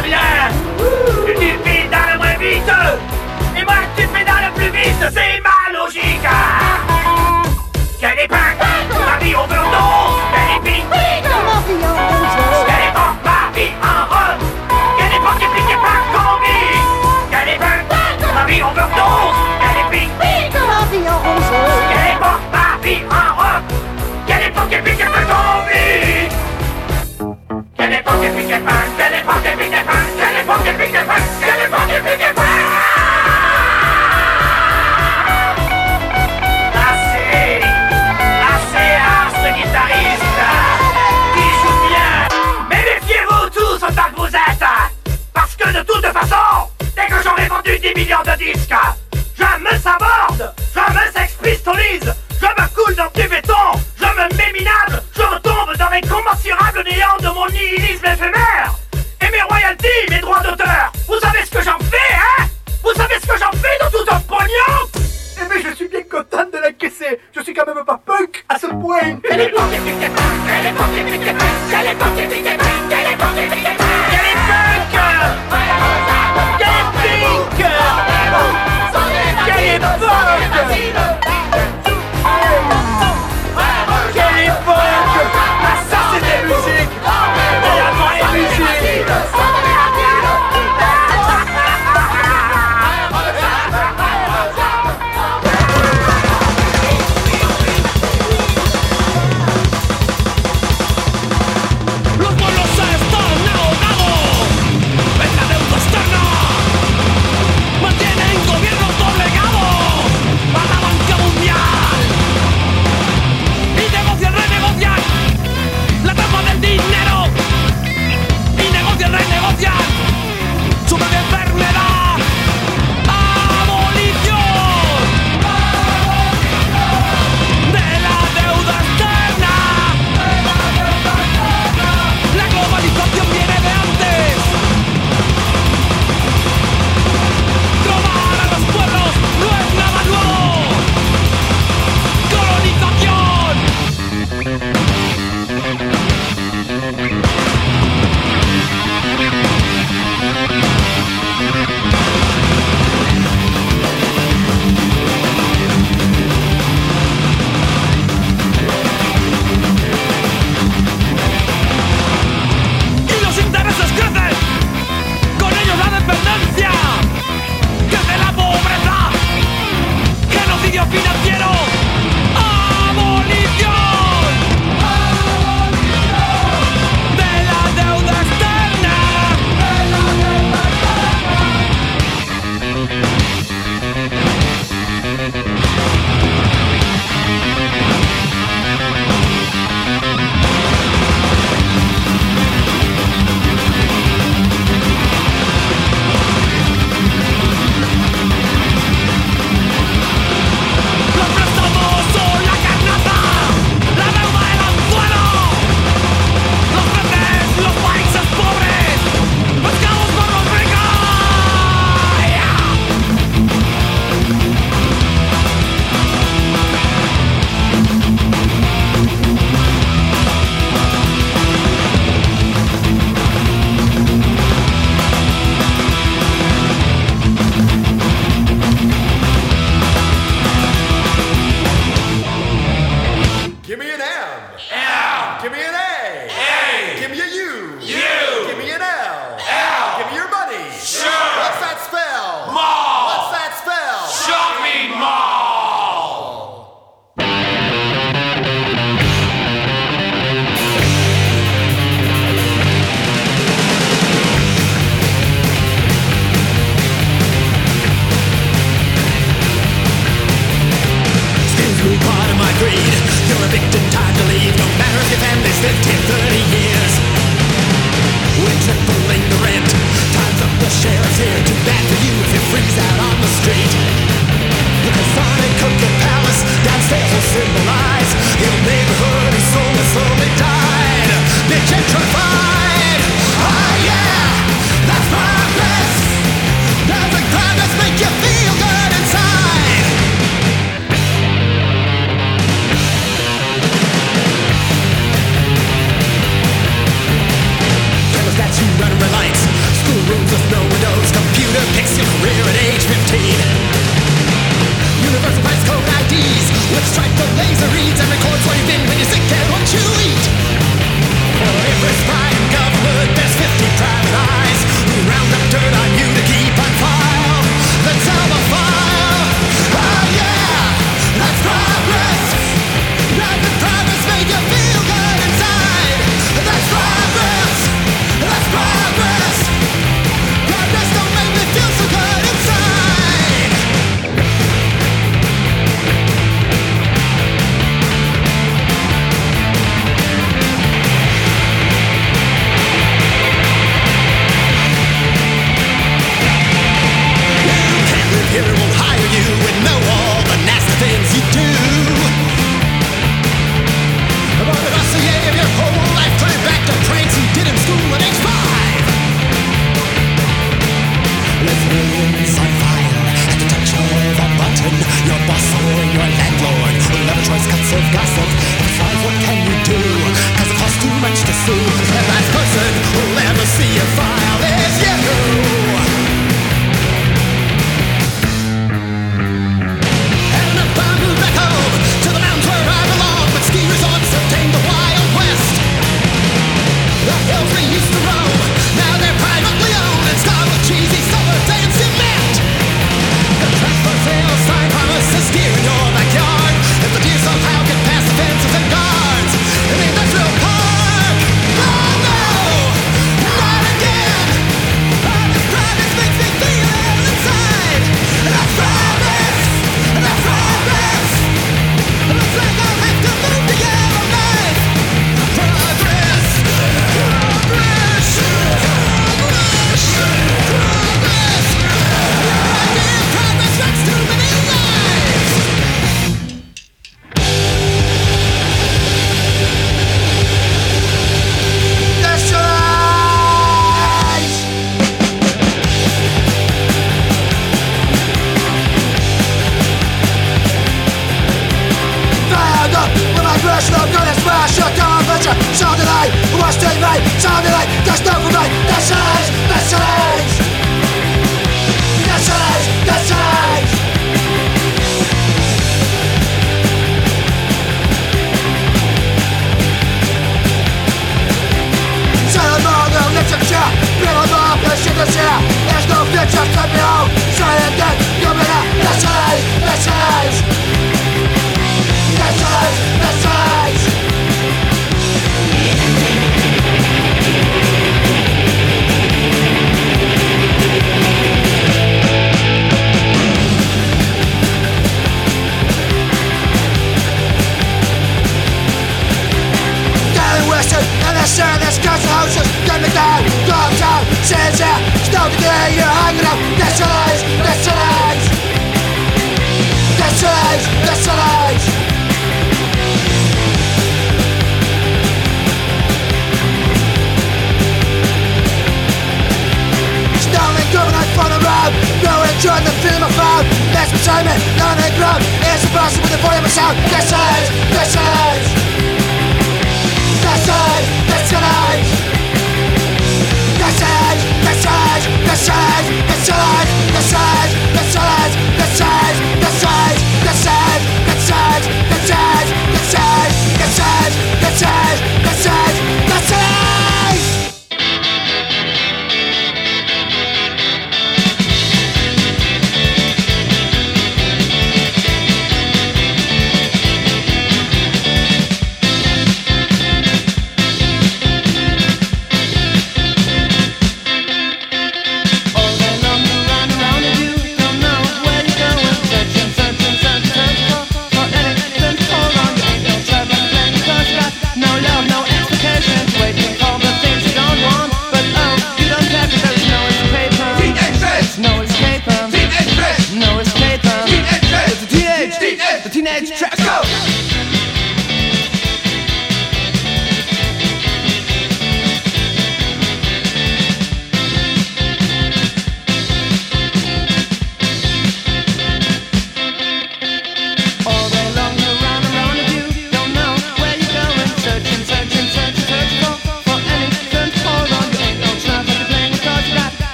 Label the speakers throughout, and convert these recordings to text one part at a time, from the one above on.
Speaker 1: Tu
Speaker 2: pédales moins vite. Et moi tu pédales plus vite. C'est ma logique. Quelle est pas Ma vie au
Speaker 3: blondon Quelle est pique
Speaker 2: Quelle est pas ma vie en rose. Quelle est qui pique et pas combi Quelle est pas Ma vie
Speaker 3: au blondon Quelle est
Speaker 2: Quelle est ma vie en rose. Quelle est pas qui pique pas combi Quelle est qui et pas
Speaker 4: de disques Je me
Speaker 5: saborde, je me sexpistolise, je me coule dans du béton, je me méminable, je retombe dans l'incommensurables néant de mon nihilisme éphémère Et mes royalties, mes droits d'auteur, vous savez ce que j'en fais, hein Vous savez ce que j'en fais dans tout un
Speaker 6: pognon Eh mais je suis bien contente de l'encaisser, je suis quand même pas punk à ce point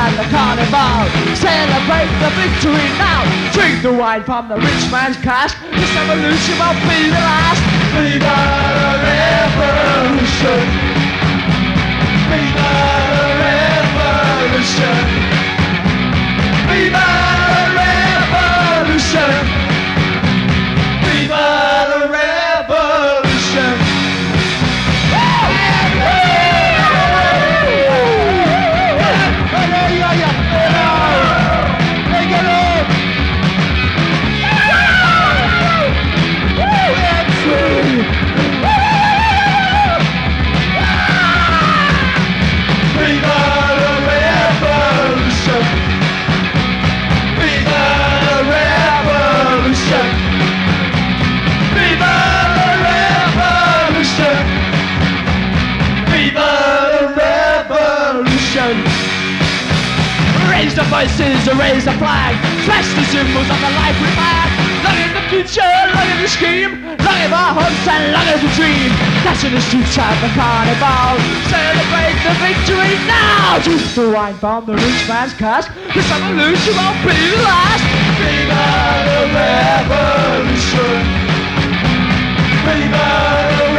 Speaker 6: At the carnival. Celebrate the victory now. Drink the wine from the rich man's cash. This revolution will be the last. We the revolution. We the revolution. We the revolution. voices to raise a flag. Smash the symbols of the life we had Long in the future, long in the scheme. Long in our hopes and long as we dream. Dashing the streets of the carnival. Celebrate the victory now. Drink the wine from the rich man's cash This revolution won't be the last. Be the revolution. Be the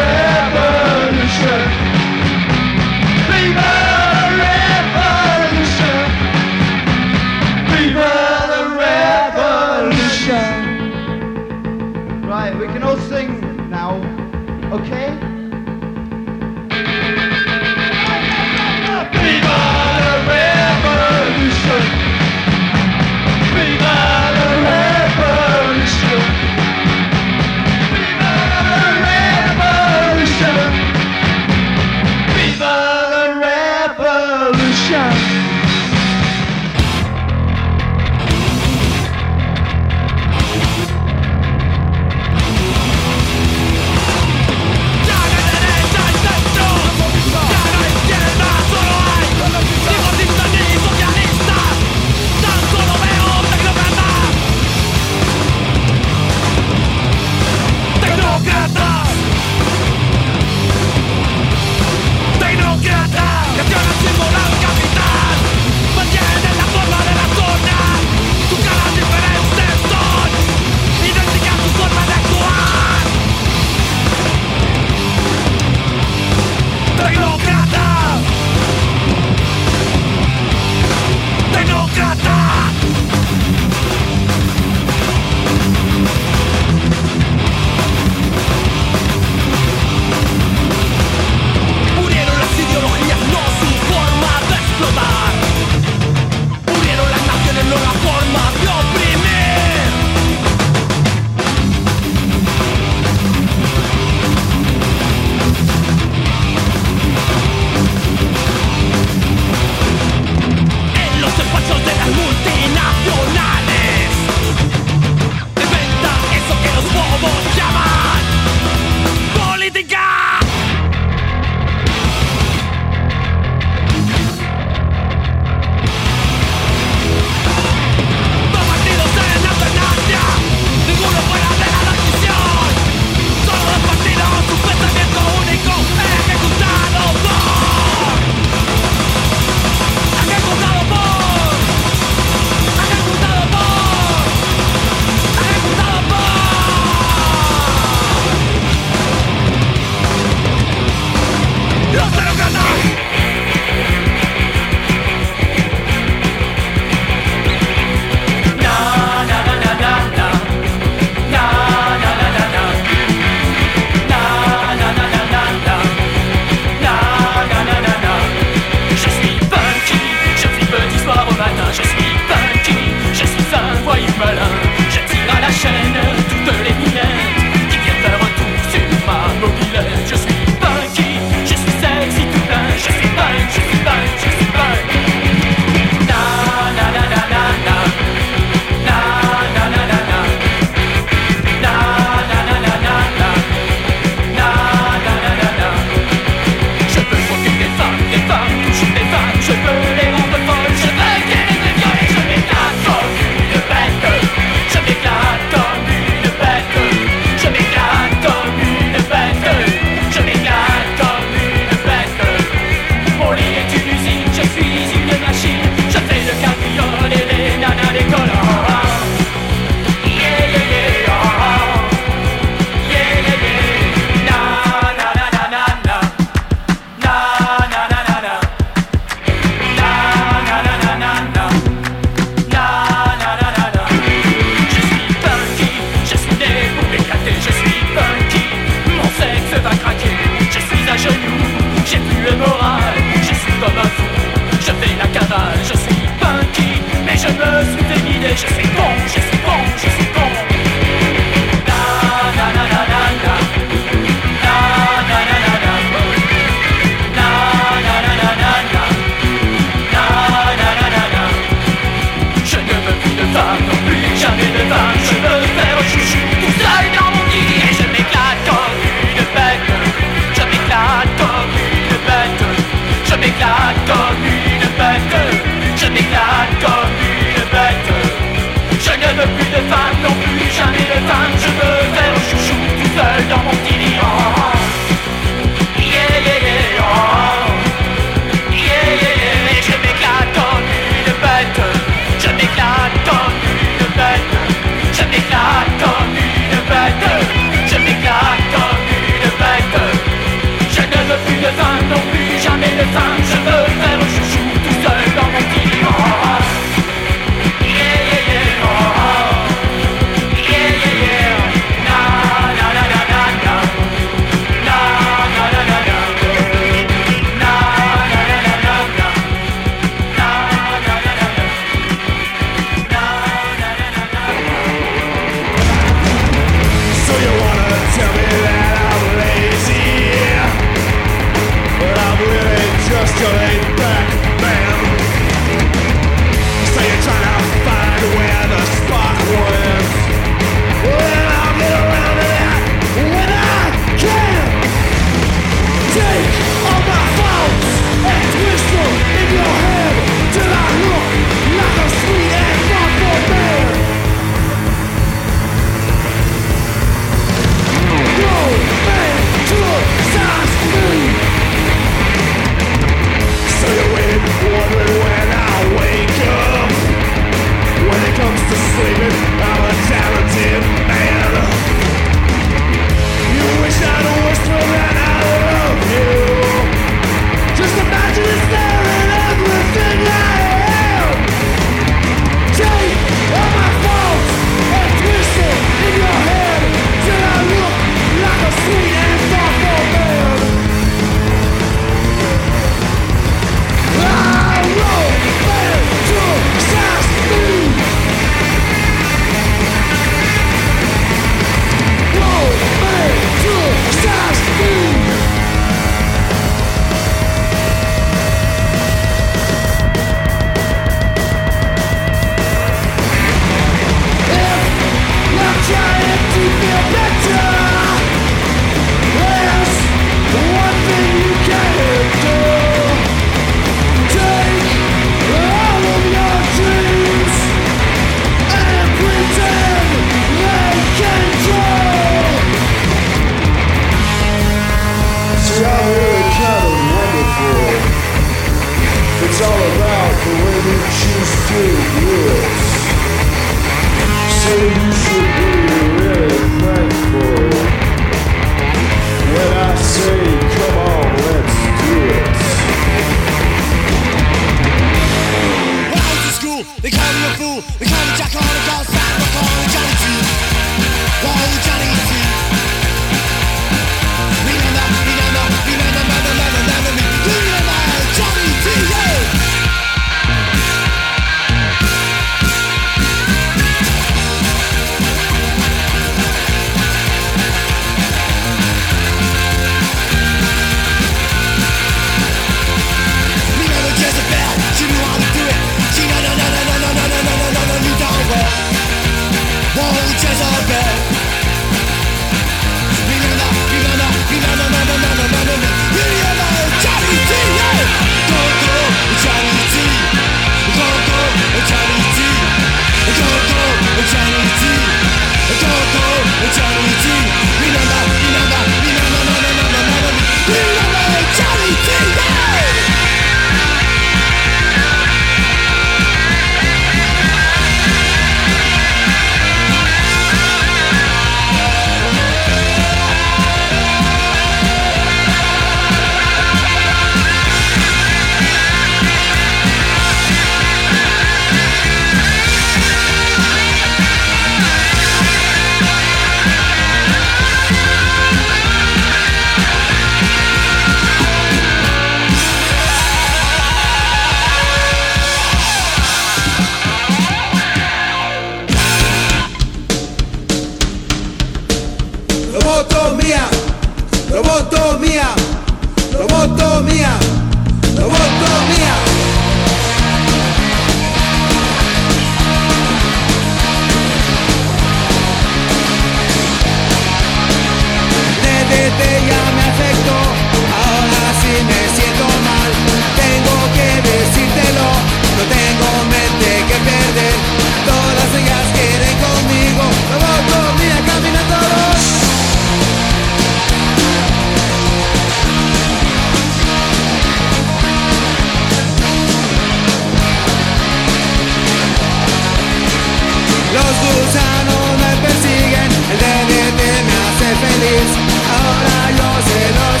Speaker 6: Los
Speaker 7: gusanos me persiguen, el DDT me hace feliz. Ahora yo se los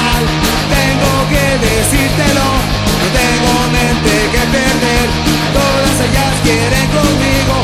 Speaker 7: mal. Tengo que decírtelo, no tengo mente que perder. Todas ellas quieren conmigo,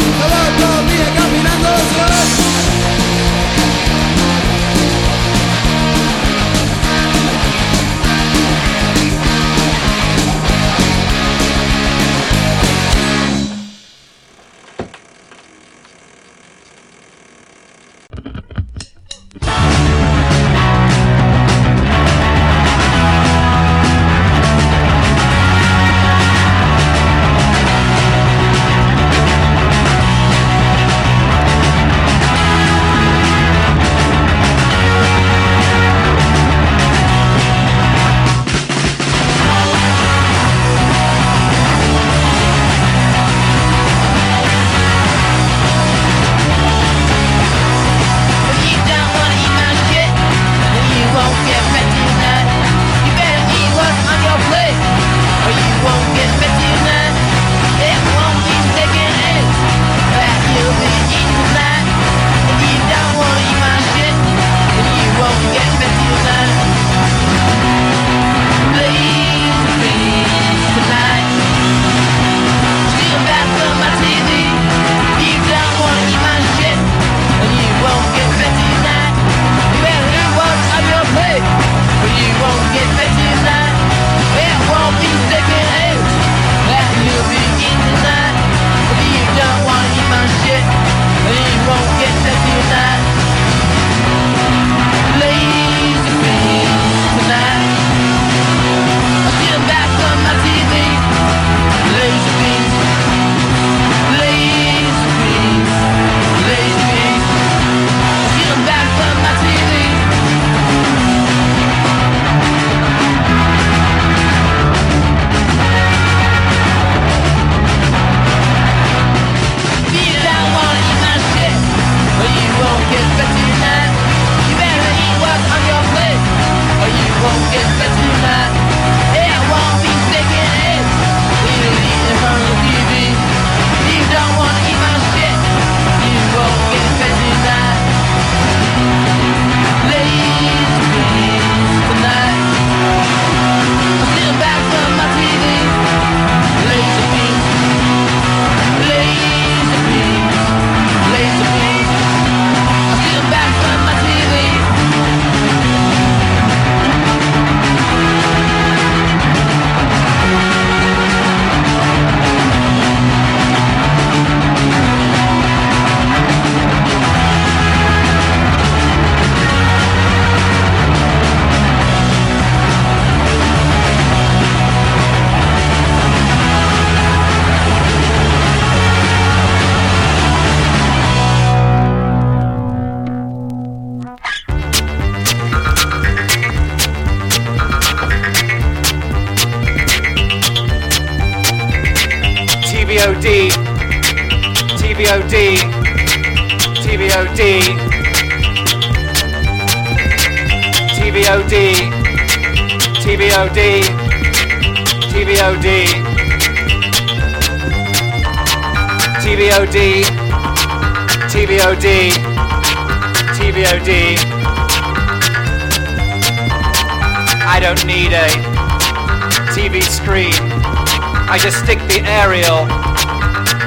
Speaker 8: Stick the aerial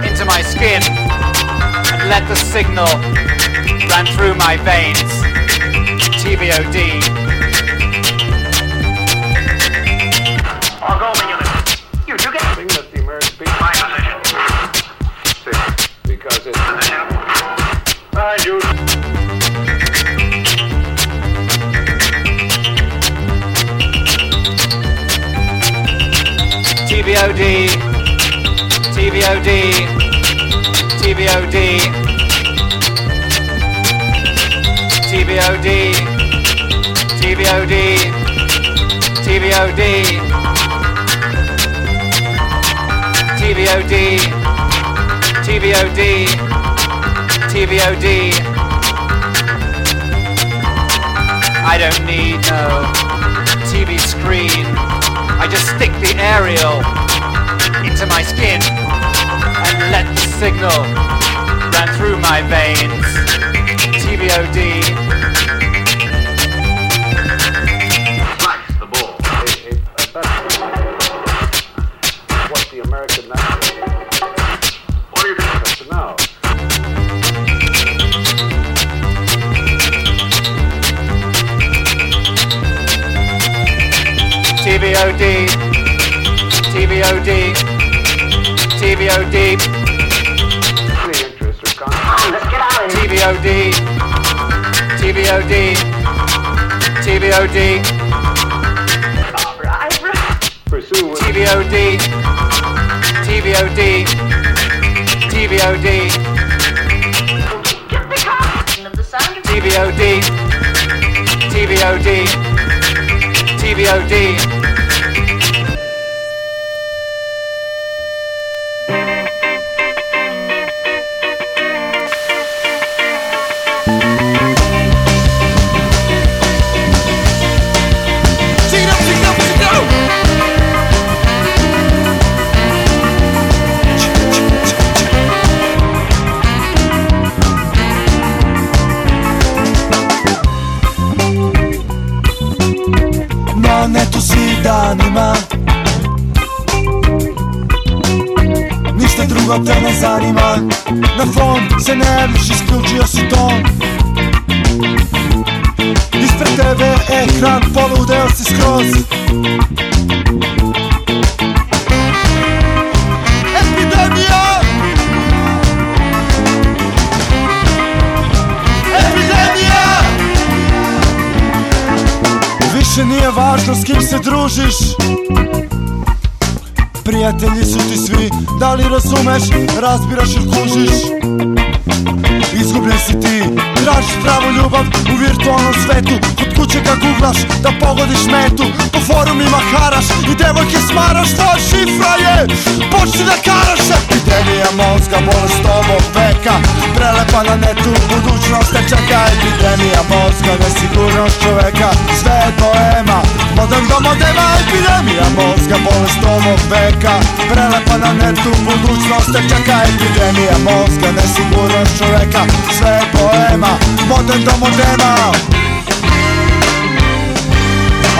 Speaker 8: into my skin and let the signal run through my veins. TVOD. TVOD. TVOD. TVOD. TVOD. TVOD. TVOD. TVOD. I don't need no TV screen. I just stick the aerial into my skin signal run through my veins. TVOD.
Speaker 2: Flax the ball.
Speaker 4: It, it, what the American national
Speaker 2: What do you think?
Speaker 4: has to know.
Speaker 8: TVOD. TVOD. TVOD. TVOD, TVOD, TVOD.
Speaker 4: Pursue
Speaker 8: TVOD, TVOD, TVOD. TVOD, TVOD, TVOD.
Speaker 9: вън Се наявиш, изключия си тон. Изпред тебе е екран, по-да си скроз. Više nije važno s kim se družiš Prijatelji su ti svi, da li razumeš, razbiraš ili kužiš? Izgubljen si ti, tražiš pravu ljubav u virtualnom svetu. Kod kuće kad googlaš da pogodiš metu. Po forumima haraš i devojke smaraš. Tvoja šifra je, počni da karaš Epidemija mozga, bolest ovog veka Prelepa na netu, budućnost te čeka. Epidemija mozga, nesigurnost čoveka. Sve je boema, modern do modema Epidemija mozga, bolest ovog veka. Prelepa na netu, budućnost te čeka. Epidemija mozga, nesigurnost čoveka. Sve je poema, modern do modema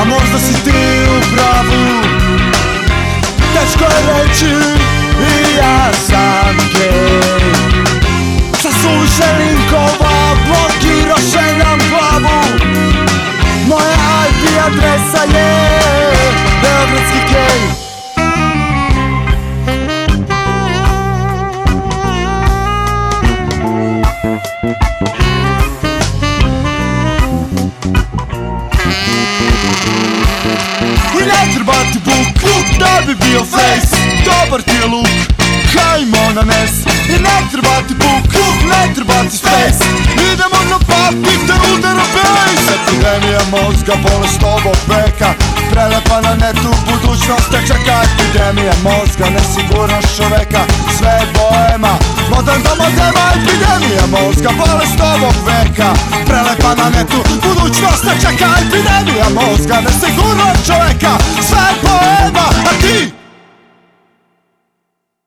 Speaker 9: A možda si ti u pravu. Teško je reći i ja sam gej. Sa suviše linkova blokiraše adresa je Beogradski gej I ne treba ti buk da bi bio face Dobar ti je luk, Ajmo na nes I ne treba ti puk, ne treba ti stres. Idemo na papi te udara bejs Epidemija mozga, bolest ovog veka. Prelepa na netu, budućnost te čeka Epidemija mozga, nesigurno čoveka. Sve je boema, modern doma zema Epidemija mozga, bolest ovog veka. Prelepa na netu, budućnost te čeka Epidemija mozga, nesigurnost čoveka. Sve je boema, a ti?